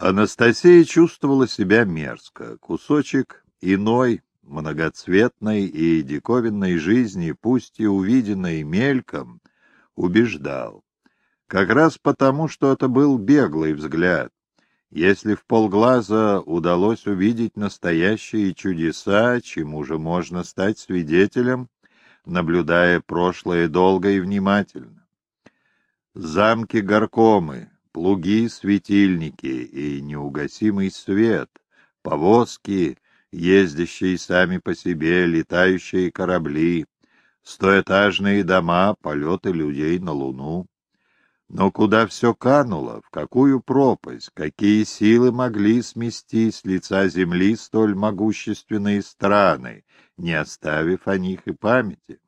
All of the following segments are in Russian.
Анастасия чувствовала себя мерзко. Кусочек иной, многоцветной и диковинной жизни, пусть и увиденной мельком, убеждал. Как раз потому, что это был беглый взгляд. Если в полглаза удалось увидеть настоящие чудеса, чему же можно стать свидетелем, наблюдая прошлое долго и внимательно. Замки-горкомы, плуги-светильники и неугасимый свет, повозки, ездящие сами по себе, летающие корабли, стоэтажные дома, полеты людей на Луну. Но куда все кануло, в какую пропасть, какие силы могли смести с лица земли столь могущественные страны, не оставив о них и памяти?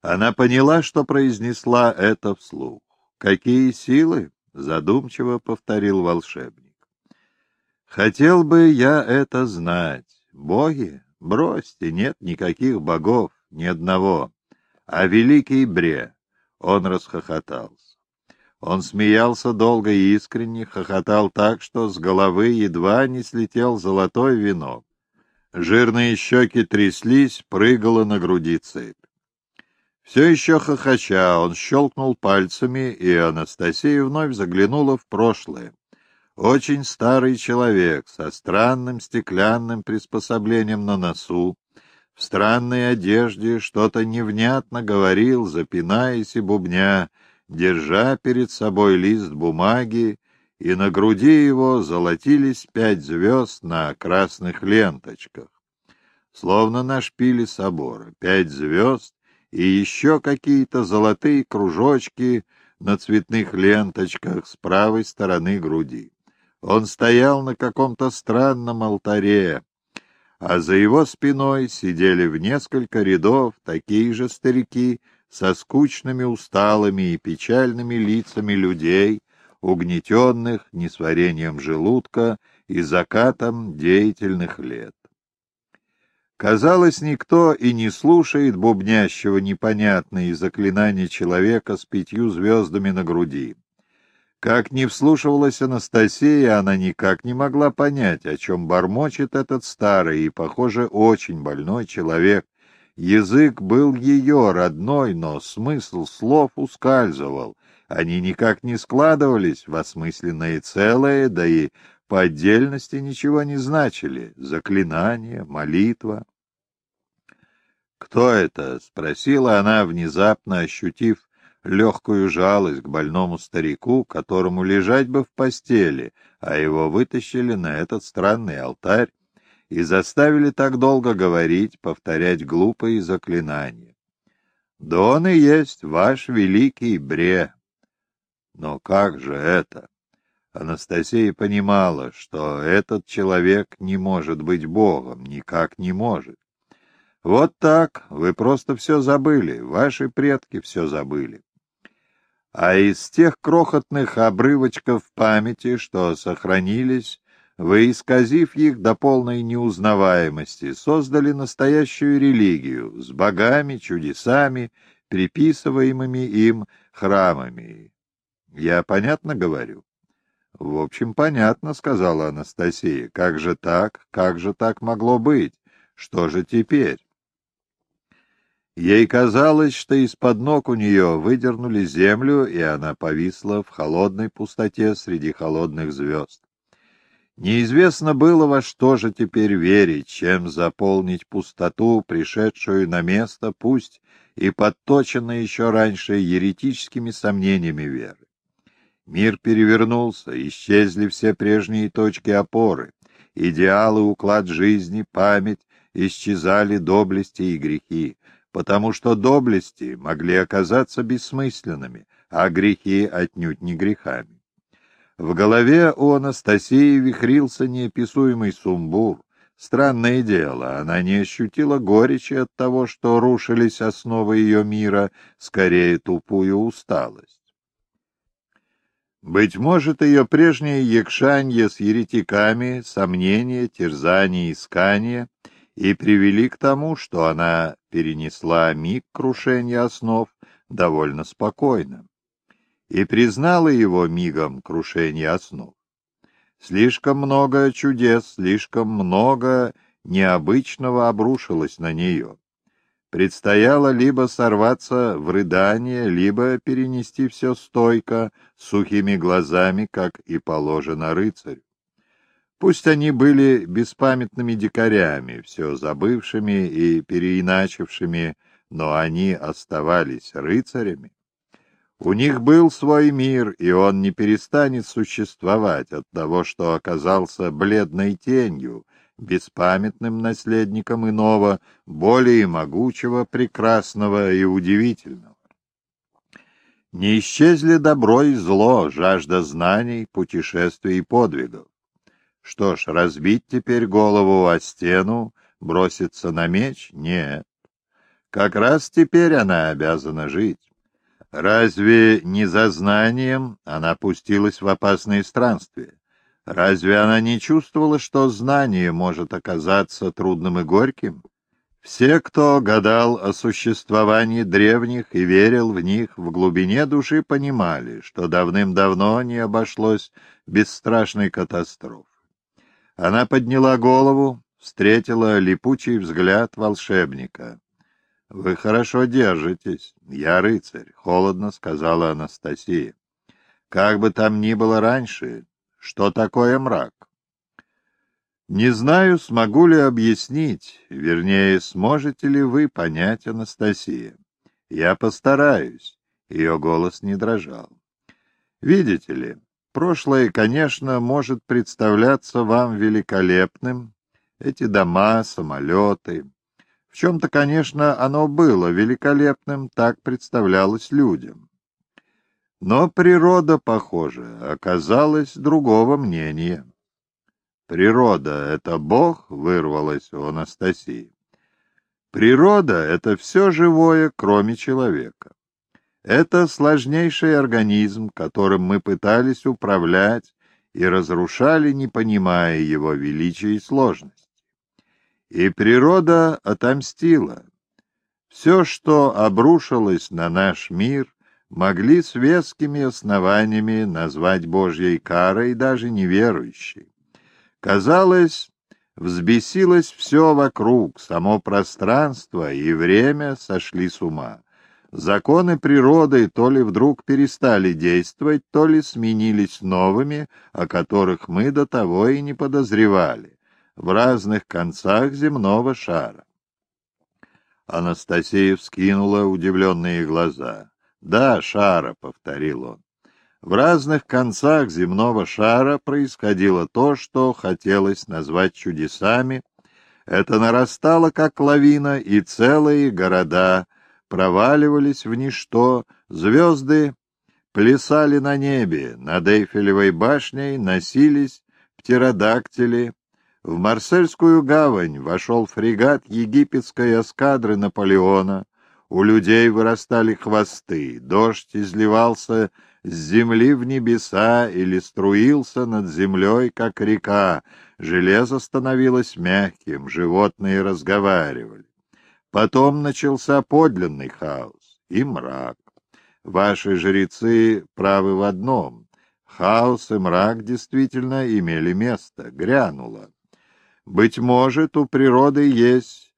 Она поняла, что произнесла это вслух. «Какие силы?» — задумчиво повторил волшебник. «Хотел бы я это знать. Боги? Бросьте, нет никаких богов, ни одного. А великий Бре!» Он расхохотался. Он смеялся долго и искренне, хохотал так, что с головы едва не слетел золотой венок. Жирные щеки тряслись, прыгала на груди цепь. Все еще хохоча, он щелкнул пальцами, и Анастасия вновь заглянула в прошлое. Очень старый человек, со странным стеклянным приспособлением на носу, в странной одежде, что-то невнятно говорил, запинаясь и бубня, держа перед собой лист бумаги, и на груди его золотились пять звезд на красных ленточках. Словно на шпиле собора, пять звезд, и еще какие-то золотые кружочки на цветных ленточках с правой стороны груди. Он стоял на каком-то странном алтаре, а за его спиной сидели в несколько рядов такие же старики со скучными, усталыми и печальными лицами людей, угнетенных несварением желудка и закатом деятельных лет. Казалось, никто и не слушает бубнящего непонятные заклинания человека с пятью звездами на груди. Как не вслушивалась Анастасия, она никак не могла понять, о чем бормочет этот старый и, похоже, очень больной человек. Язык был ее родной, но смысл слов ускальзывал. Они никак не складывались в осмысленное целое, да и по отдельности ничего не значили. Заклинание, молитва. «Кто это?» — спросила она, внезапно ощутив легкую жалость к больному старику, которому лежать бы в постели, а его вытащили на этот странный алтарь и заставили так долго говорить, повторять глупые заклинания. «Да он и есть ваш великий Бре». Но как же это? Анастасия понимала, что этот человек не может быть Богом, никак не может. Вот так, вы просто все забыли, ваши предки все забыли. А из тех крохотных обрывочков памяти, что сохранились, вы, исказив их до полной неузнаваемости, создали настоящую религию с богами, чудесами, приписываемыми им храмами. Я понятно говорю? — В общем, понятно, — сказала Анастасия. — Как же так? Как же так могло быть? Что же теперь? Ей казалось, что из-под ног у нее выдернули землю, и она повисла в холодной пустоте среди холодных звезд. Неизвестно было, во что же теперь верить, чем заполнить пустоту, пришедшую на место, пусть и подточенной еще раньше еретическими сомнениями веры. Мир перевернулся, исчезли все прежние точки опоры, идеалы, уклад жизни, память, исчезали доблести и грехи, потому что доблести могли оказаться бессмысленными, а грехи отнюдь не грехами. В голове у Анастасии вихрился неописуемый сумбур. Странное дело, она не ощутила горечи от того, что рушились основы ее мира, скорее тупую усталость. Быть может, ее прежнее якшанье с еретиками, сомнения, терзания, искания — и привели к тому, что она перенесла миг крушения основ довольно спокойно и признала его мигом крушения основ. Слишком много чудес, слишком много необычного обрушилось на нее. Предстояло либо сорваться в рыдание, либо перенести все стойко, сухими глазами, как и положено рыцарю. Пусть они были беспамятными дикарями, все забывшими и переиначившими, но они оставались рыцарями. У них был свой мир, и он не перестанет существовать от того, что оказался бледной тенью, беспамятным наследником иного, более могучего, прекрасного и удивительного. Не исчезли добро и зло, жажда знаний, путешествий и подвигов. Что ж, разбить теперь голову о стену, броситься на меч? Нет. Как раз теперь она обязана жить. Разве не за знанием она пустилась в опасные странствия? Разве она не чувствовала, что знание может оказаться трудным и горьким? Все, кто гадал о существовании древних и верил в них, в глубине души понимали, что давным-давно не обошлось без страшной катастрофы. Она подняла голову, встретила липучий взгляд волшебника. — Вы хорошо держитесь. Я рыцарь, — холодно сказала Анастасия. — Как бы там ни было раньше, что такое мрак? Не знаю, смогу ли объяснить, вернее, сможете ли вы понять, Анастасия. Я постараюсь. Ее голос не дрожал. Видите ли, прошлое, конечно, может представляться вам великолепным. Эти дома, самолеты, в чем-то, конечно, оно было великолепным, так представлялось людям. Но природа, похоже, оказалась другого мнения. «Природа — это Бог?» — вырвалось у Анастасии. «Природа — это все живое, кроме человека. Это сложнейший организм, которым мы пытались управлять и разрушали, не понимая его величия и сложности. И природа отомстила. Все, что обрушилось на наш мир, могли с вескими основаниями назвать Божьей карой даже неверующей. Казалось, взбесилось все вокруг, само пространство и время сошли с ума. Законы природы то ли вдруг перестали действовать, то ли сменились новыми, о которых мы до того и не подозревали в разных концах земного шара. Анастасия вскинула удивленные глаза. «Да, шара», — повторил он. В разных концах земного шара происходило то, что хотелось назвать чудесами. Это нарастало, как лавина, и целые города проваливались в ничто, звезды плясали на небе, над Эйфелевой башней носились птеродактили, в Марсельскую гавань вошел фрегат египетской эскадры Наполеона. У людей вырастали хвосты, дождь изливался с земли в небеса или струился над землей, как река. Железо становилось мягким, животные разговаривали. Потом начался подлинный хаос и мрак. Ваши жрецы правы в одном. Хаос и мрак действительно имели место, грянуло. Быть может, у природы есть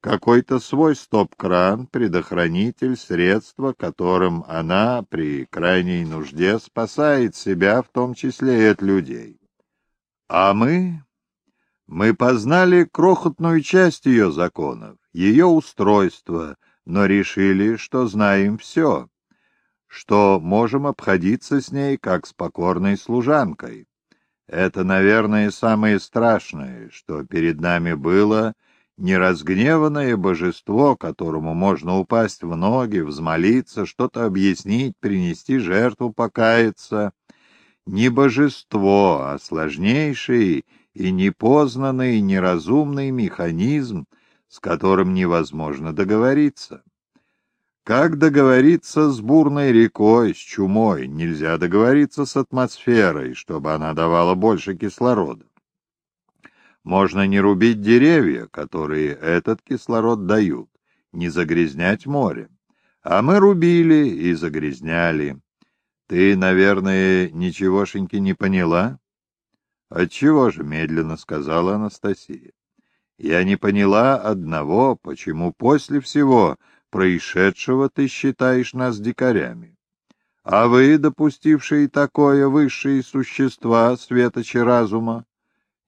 какой-то свой стоп-кран, предохранитель, средство, которым она при крайней нужде спасает себя, в том числе и от людей. А мы... Мы познали крохотную часть ее законов, ее устройство, но решили, что знаем все, что можем обходиться с ней как с покорной служанкой. Это, наверное, самое страшное, что перед нами было неразгневанное божество, которому можно упасть в ноги, взмолиться, что-то объяснить, принести жертву, покаяться. Не божество, а сложнейший и непознанный, неразумный механизм, с которым невозможно договориться. Как договориться с бурной рекой, с чумой? Нельзя договориться с атмосферой, чтобы она давала больше кислорода. Можно не рубить деревья, которые этот кислород дают, не загрязнять море. А мы рубили и загрязняли. Ты, наверное, ничегошеньки не поняла? Отчего же медленно сказала Анастасия? Я не поняла одного, почему после всего происшедшего ты считаешь нас дикарями. А вы, допустившие такое высшие существа, светочи разума?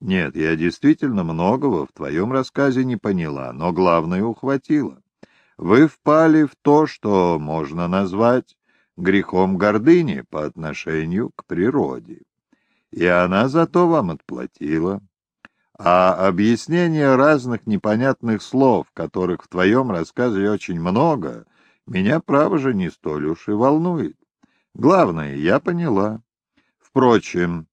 Нет, я действительно многого в твоем рассказе не поняла, но главное ухватила. Вы впали в то, что можно назвать грехом гордыни по отношению к природе и она зато вам отплатила. А объяснение разных непонятных слов, которых в твоем рассказе очень много, меня, право же, не столь уж и волнует. Главное, я поняла. Впрочем,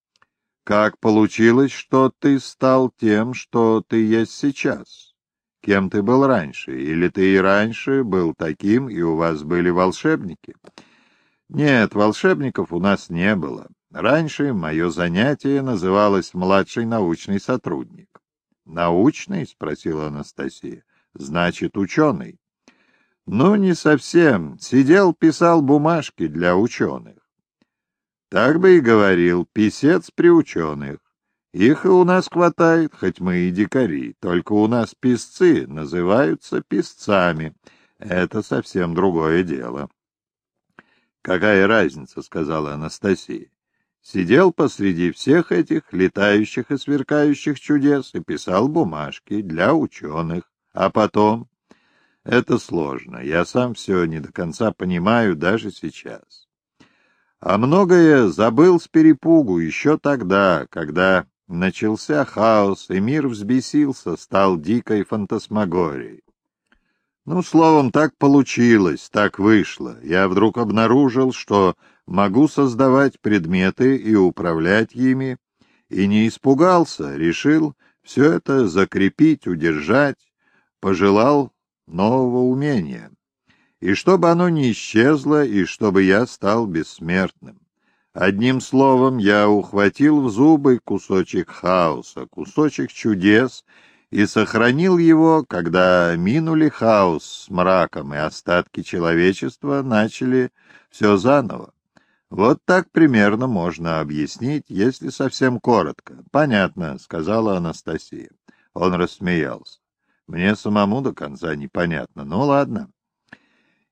как получилось, что ты стал тем, что ты есть сейчас? Кем ты был раньше? Или ты и раньше был таким, и у вас были волшебники? Нет, волшебников у нас не было. Раньше мое занятие называлось «младший научный сотрудник». «Научный?» — спросила Анастасия. «Значит, ученый». «Ну, не совсем. Сидел, писал бумажки для ученых». Так бы и говорил, писец при ученых. Их и у нас хватает, хоть мы и дикари, только у нас писцы называются писцами. Это совсем другое дело. «Какая разница?» — сказала Анастасия сидел посреди всех этих летающих и сверкающих чудес и писал бумажки для ученых. А потом... Это сложно, я сам все не до конца понимаю даже сейчас. А многое забыл с перепугу еще тогда, когда начался хаос, и мир взбесился, стал дикой фантасмагорией. Ну, словом, так получилось, так вышло. Я вдруг обнаружил, что могу создавать предметы и управлять ими, и не испугался, решил все это закрепить, удержать, пожелал нового умения. И чтобы оно не исчезло, и чтобы я стал бессмертным. Одним словом, я ухватил в зубы кусочек хаоса, кусочек чудес, и сохранил его, когда минули хаос с мраком, и остатки человечества начали все заново. Вот так примерно можно объяснить, если совсем коротко. Понятно, сказала Анастасия. Он рассмеялся. Мне самому до конца непонятно. Ну ладно.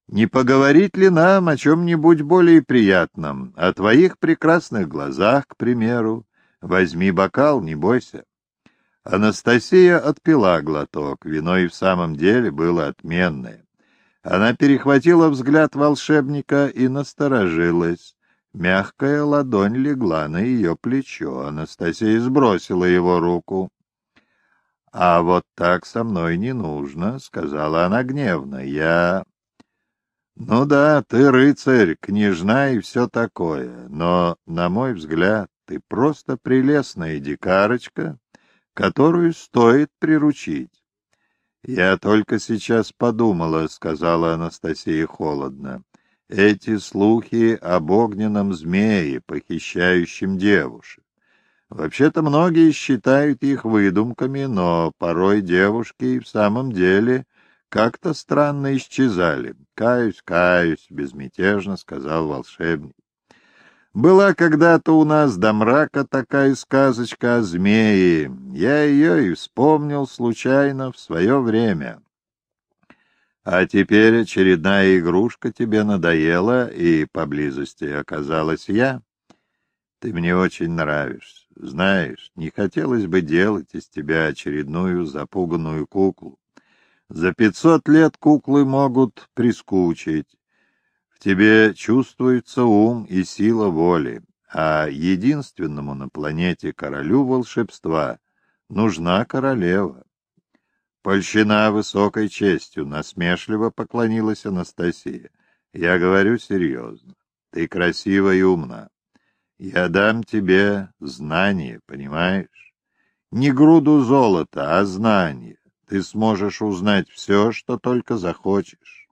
Не поговорить ли нам о чем-нибудь более приятном? О твоих прекрасных глазах, к примеру. Возьми бокал, не бойся. Анастасия отпила глоток. Вино и в самом деле было отменное. Она перехватила взгляд волшебника и насторожилась. Мягкая ладонь легла на ее плечо. Анастасия сбросила его руку. — А вот так со мной не нужно, — сказала она гневно. — Я... — Ну да, ты рыцарь, княжна и все такое, но, на мой взгляд, ты просто прелестная дикарочка, которую стоит приручить. — Я только сейчас подумала, — сказала Анастасия холодно эти слухи об огненном змее, похищающем девушек. Вообще-то многие считают их выдумками, но порой девушки и в самом деле как-то странно исчезали. «Каюсь, каюсь», — безмятежно сказал волшебник. «Была когда-то у нас до мрака такая сказочка о змее. Я ее и вспомнил случайно в свое время. А теперь очередная игрушка тебе надоела, и поблизости оказалась я. Ты мне очень нравишься. Знаешь, не хотелось бы делать из тебя очередную запуганную куклу. За пятьсот лет куклы могут прискучить. В тебе чувствуется ум и сила воли, а единственному на планете королю волшебства нужна королева. Польщена высокой честью, насмешливо поклонилась Анастасия. Я говорю серьезно. Ты красива и умна. Я дам тебе знание, понимаешь? Не груду золота, а знание. Ты сможешь узнать все, что только захочешь.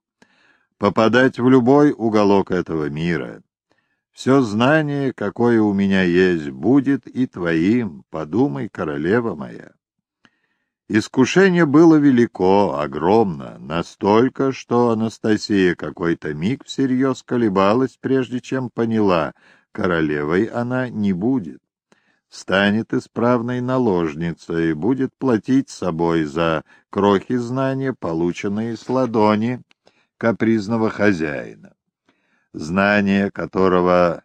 Попадать в любой уголок этого мира. Все знание, какое у меня есть, будет и твоим. Подумай, королева моя. Искушение было велико, огромно, настолько, что Анастасия какой-то миг всерьез колебалась, прежде чем поняла, королевой она не будет. станет исправной наложницей, будет платить собой за крохи знания, полученные с ладони капризного хозяина. Знание, которого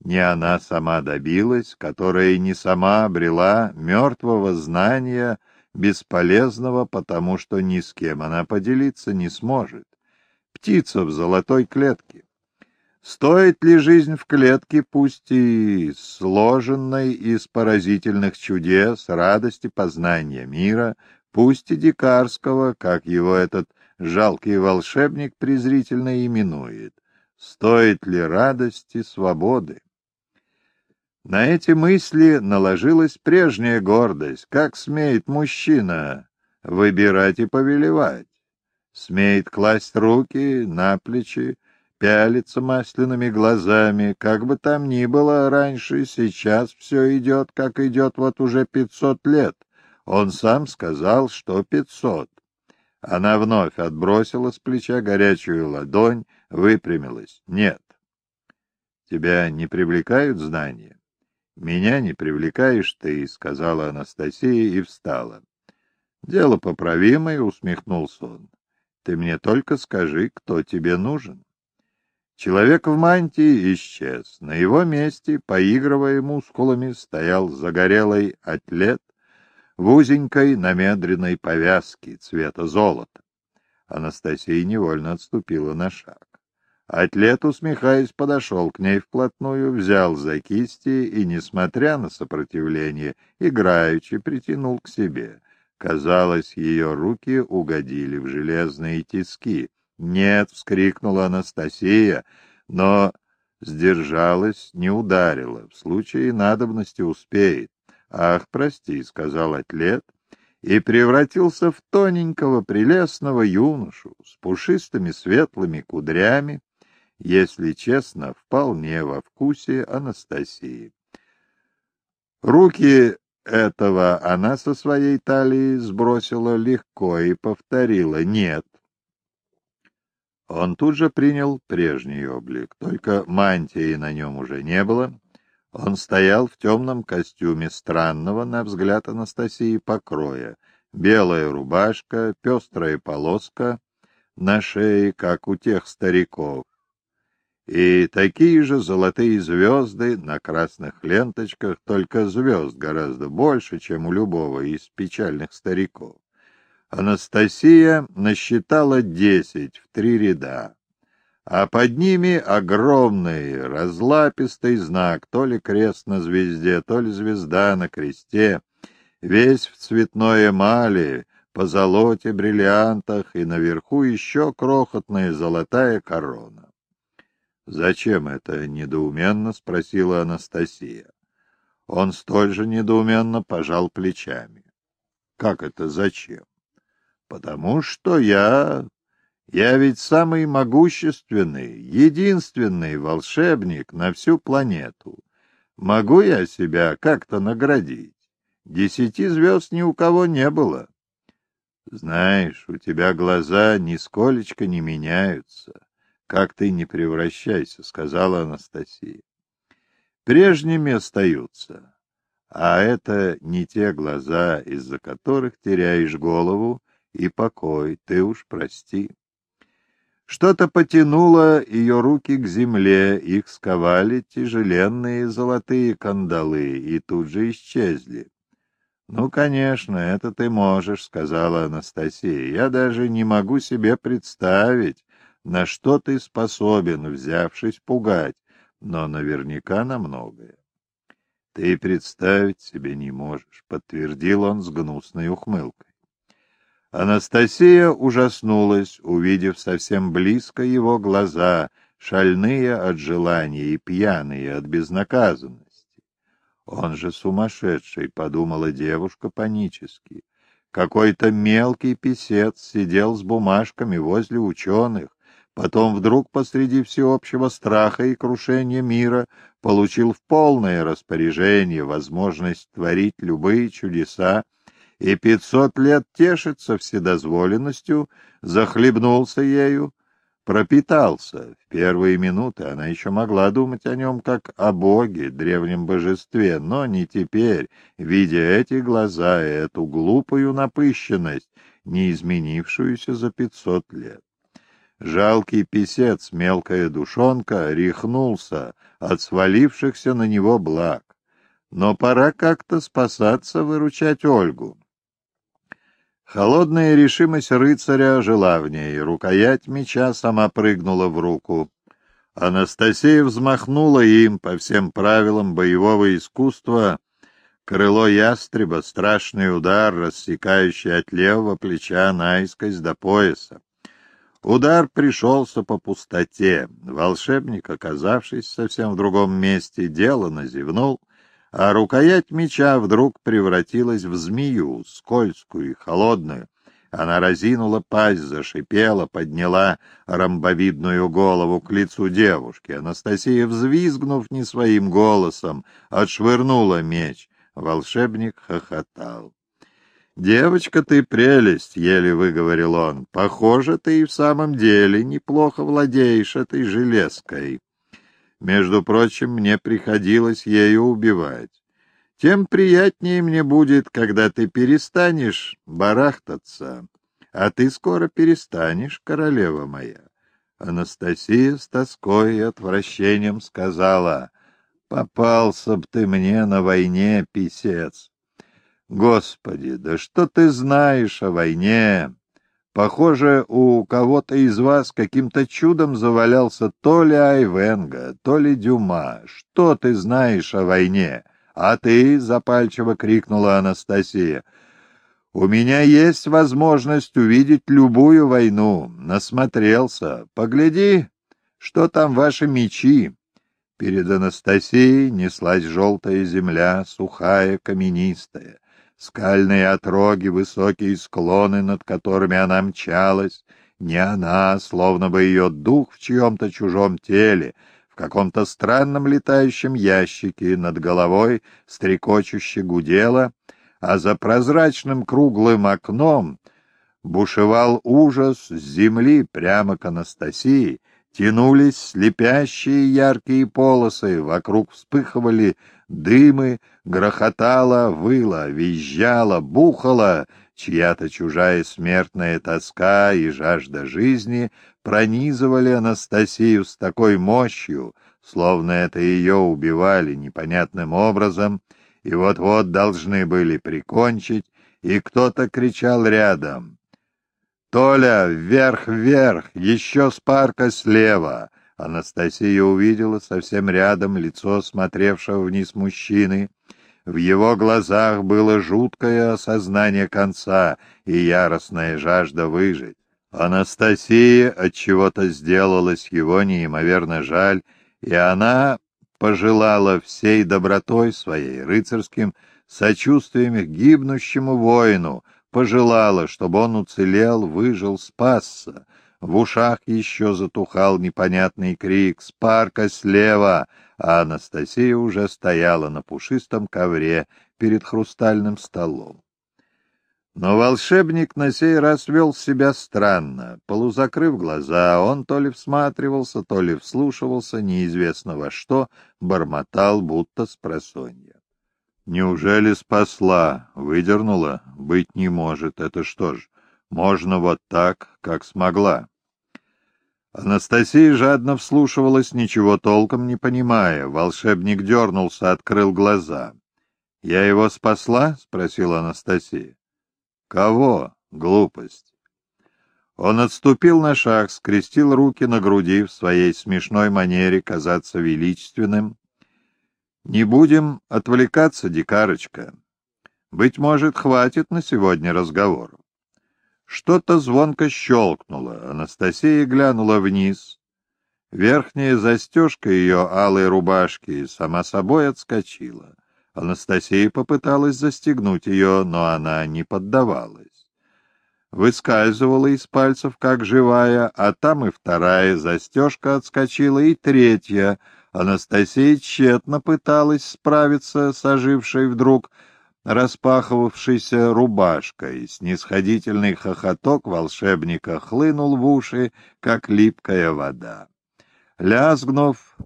не она сама добилась, которая не сама обрела мертвого знания, бесполезного, потому что ни с кем она поделиться не сможет. Птица в золотой клетке. Стоит ли жизнь в клетке, пусть и сложенной из поразительных чудес, радости познания мира, пусть и дикарского, как его этот жалкий волшебник презрительно именует, стоит ли радости свободы? На эти мысли наложилась прежняя гордость. Как смеет мужчина выбирать и повелевать? Смеет класть руки на плечи, пялиться масляными глазами. Как бы там ни было раньше, сейчас все идет, как идет вот уже пятьсот лет. Он сам сказал, что пятьсот. Она вновь отбросила с плеча горячую ладонь, выпрямилась. Нет. Тебя не привлекают знания? «Меня не привлекаешь ты», — сказала Анастасия и встала. «Дело поправимое», — усмехнулся он. «Ты мне только скажи, кто тебе нужен». Человек в мантии исчез. На его месте, поигрывая мускулами, стоял загорелый атлет в узенькой намедренной повязке цвета золота. Анастасия невольно отступила на шаг. Атлет, усмехаясь, подошел к ней вплотную, взял за кисти и, несмотря на сопротивление, играючи притянул к себе. Казалось, ее руки угодили в железные тиски. «Нет!» — вскрикнула Анастасия, но сдержалась, не ударила. В случае надобности успеет. «Ах, прости!» — сказал атлет и превратился в тоненького прелестного юношу с пушистыми светлыми кудрями, если честно, вполне во вкусе Анастасии. Руки этого она со своей талии сбросила легко и повторила «нет». Он тут же принял прежний облик, только мантии на нем уже не было. Он стоял в темном костюме странного, на взгляд Анастасии, покроя. Белая рубашка, пестрая полоска на шее, как у тех стариков, и такие же золотые звезды на красных ленточках, только звезд гораздо больше, чем у любого из печальных стариков. Анастасия насчитала десять в три ряда, а под ними огромный разлапистый знак, то ли крест на звезде, то ли звезда на кресте, весь в цветной эмали, по золоте, бриллиантах, и наверху еще крохотная золотая корона. «Зачем это?» — недоуменно спросила Анастасия. Он столь же недоуменно пожал плечами. «Как это зачем?» «Потому что я... Я ведь самый могущественный, единственный волшебник на всю планету. Могу я себя как-то наградить? Десяти звезд ни у кого не было. Знаешь, у тебя глаза нисколечко не меняются». «Как ты не превращайся», — сказала Анастасия. «Прежними остаются, а это не те глаза, из-за которых теряешь голову и покой, ты уж прости». Что-то потянуло ее руки к земле, их сковали тяжеленные золотые кандалы и тут же исчезли. «Ну, конечно, это ты можешь», — сказала Анастасия. «Я даже не могу себе представить, на что ты способен, взявшись пугать, но наверняка на многое. Ты представить себе не можешь, — подтвердил он с гнусной ухмылкой. Анастасия ужаснулась, увидев совсем близко его глаза, шальные от желания и пьяные от безнаказанности. Он же сумасшедший, — подумала девушка панически. Какой-то мелкий писец сидел с бумажками возле ученых, Потом вдруг посреди всеобщего страха и крушения мира получил в полное распоряжение возможность творить любые чудеса и пятьсот лет тешится вседозволенностью, захлебнулся ею, пропитался. В первые минуты она еще могла думать о нем как о боге, древнем божестве, но не теперь, видя эти глаза и эту глупую напыщенность, не изменившуюся за пятьсот лет. Жалкий писец, мелкая душонка, рехнулся от свалившихся на него благ. Но пора как-то спасаться, выручать Ольгу. Холодная решимость рыцаря жила в ней, рукоять меча сама прыгнула в руку. Анастасия взмахнула им по всем правилам боевого искусства, крыло ястреба, страшный удар, рассекающий от левого плеча наискось до пояса. Удар пришелся по пустоте. Волшебник, оказавшись совсем в другом месте, делано зевнул, а рукоять меча вдруг превратилась в змею, скользкую и холодную. Она разинула пасть, зашипела, подняла ромбовидную голову к лицу девушки. Анастасия, взвизгнув не своим голосом, отшвырнула меч. Волшебник хохотал. «Девочка, ты прелесть!» — еле выговорил он. «Похоже, ты и в самом деле неплохо владеешь этой железкой. Между прочим, мне приходилось ею убивать. Тем приятнее мне будет, когда ты перестанешь барахтаться. А ты скоро перестанешь, королева моя». Анастасия с тоской и отвращением сказала, «Попался б ты мне на войне, писец!» Господи, да что ты знаешь о войне? Похоже, у кого-то из вас каким-то чудом завалялся то ли Айвенга, то ли Дюма. Что ты знаешь о войне? А ты, — запальчиво крикнула Анастасия, — у меня есть возможность увидеть любую войну. Насмотрелся. Погляди, что там ваши мечи. Перед Анастасией неслась желтая земля, сухая, каменистая скальные отроги, высокие склоны, над которыми она мчалась, не она, словно бы ее дух в чьем-то чужом теле, в каком-то странном летающем ящике над головой стрекочуще гудела, а за прозрачным круглым окном бушевал ужас с земли прямо к Анастасии, тянулись слепящие яркие полосы, вокруг вспыхивали дымы, грохотала, выла, визжала, бухала, чья-то чужая смертная тоска и жажда жизни пронизывали Анастасию с такой мощью, словно это ее убивали непонятным образом, и вот-вот должны были прикончить, и кто-то кричал рядом. «Толя, вверх-вверх, еще спарка слева!» Анастасия увидела совсем рядом лицо смотревшего вниз мужчины. В его глазах было жуткое осознание конца и яростная жажда выжить. Анастасия от чего-то сделалась его неимоверно жаль, и она пожелала всей добротой своей, рыцарским сочувствием к гибнущему воину, пожелала, чтобы он уцелел, выжил, спасся, в ушах еще затухал непонятный крик «Спарка слева!», а Анастасия уже стояла на пушистом ковре перед хрустальным столом. Но волшебник на сей раз вел себя странно. Полузакрыв глаза, он то ли всматривался, то ли вслушивался, неизвестно во что, бормотал, будто с просонья. Неужели спасла? Выдернула? Быть не может. Это что ж, можно вот так, как смогла. Анастасия жадно вслушивалась, ничего толком не понимая. Волшебник дернулся, открыл глаза. — Я его спасла? — спросила Анастасия. — Кого? Глупость. Он отступил на шаг, скрестил руки на груди в своей смешной манере казаться величественным. — Не будем отвлекаться, дикарочка. Быть может, хватит на сегодня разговоров. Что-то звонко щелкнуло. Анастасия глянула вниз. Верхняя застежка ее алой рубашки сама собой отскочила. Анастасия попыталась застегнуть ее, но она не поддавалась. Выскальзывала из пальцев, как живая, а там и вторая застежка отскочила, и третья. Анастасия тщетно пыталась справиться с ожившей вдруг распахивавшейся рубашкой. Снисходительный хохоток волшебника хлынул в уши, как липкая вода. Лязгнув,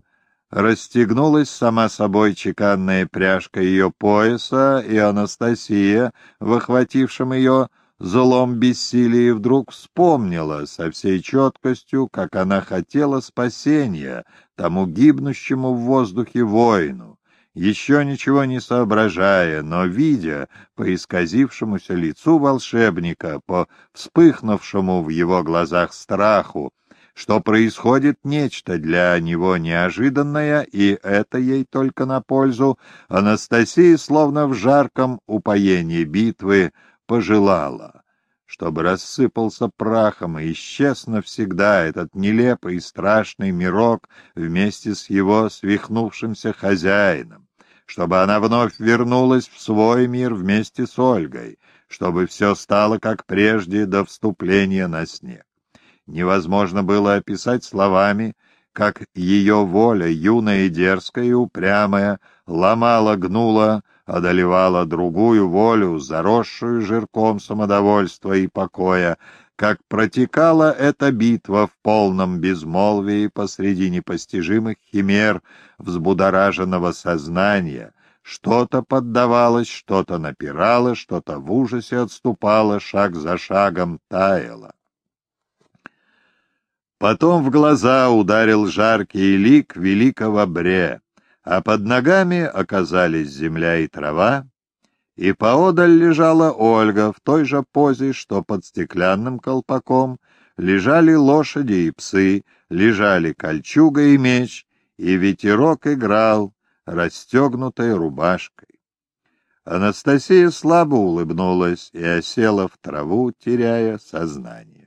расстегнулась сама собой чеканная пряжка ее пояса, и Анастасия, выхватившим ее, злом бессилия вдруг вспомнила со всей четкостью, как она хотела спасения тому гибнущему в воздухе воину, еще ничего не соображая, но видя по исказившемуся лицу волшебника, по вспыхнувшему в его глазах страху, что происходит нечто для него неожиданное, и это ей только на пользу, Анастасия, словно в жарком упоении битвы, пожелала, чтобы рассыпался прахом и исчез навсегда этот нелепый и страшный мирок вместе с его свихнувшимся хозяином, чтобы она вновь вернулась в свой мир вместе с Ольгой, чтобы все стало как прежде до вступления на снег. Невозможно было описать словами, как ее воля, юная и дерзкая и упрямая, ломала, гнула, одолевала другую волю, заросшую жирком самодовольства и покоя, как протекала эта битва в полном безмолвии посреди непостижимых химер взбудораженного сознания. Что-то поддавалось, что-то напирало, что-то в ужасе отступало, шаг за шагом таяло. Потом в глаза ударил жаркий лик великого Бре а под ногами оказались земля и трава, и поодаль лежала Ольга в той же позе, что под стеклянным колпаком лежали лошади и псы, лежали кольчуга и меч, и ветерок играл расстегнутой рубашкой. Анастасия слабо улыбнулась и осела в траву, теряя сознание.